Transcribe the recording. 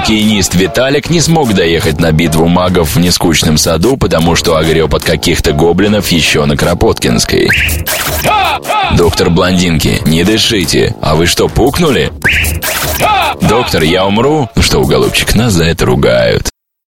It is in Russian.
Сукиенист Виталик не смог доехать на битву магов в нескучном саду, потому что огреб от каких-то гоблинов еще на Кропоткинской. Доктор Блондинки, не дышите. А вы что, пукнули? Доктор, я умру? Ну что, голубчик, нас за это ругают.